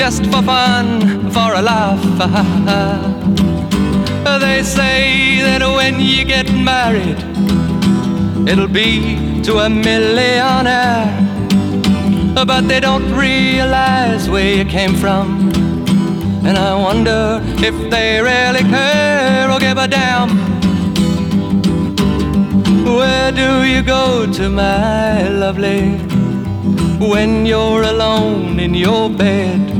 just for fun, for a laugh. they say that when you get married, it'll be to a millionaire. But they don't realize where you came from. And I wonder if they really care or give a damn. Where do you go to, my lovely, when you're alone in your bed?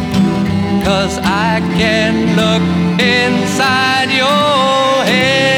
Cause I can look inside your head.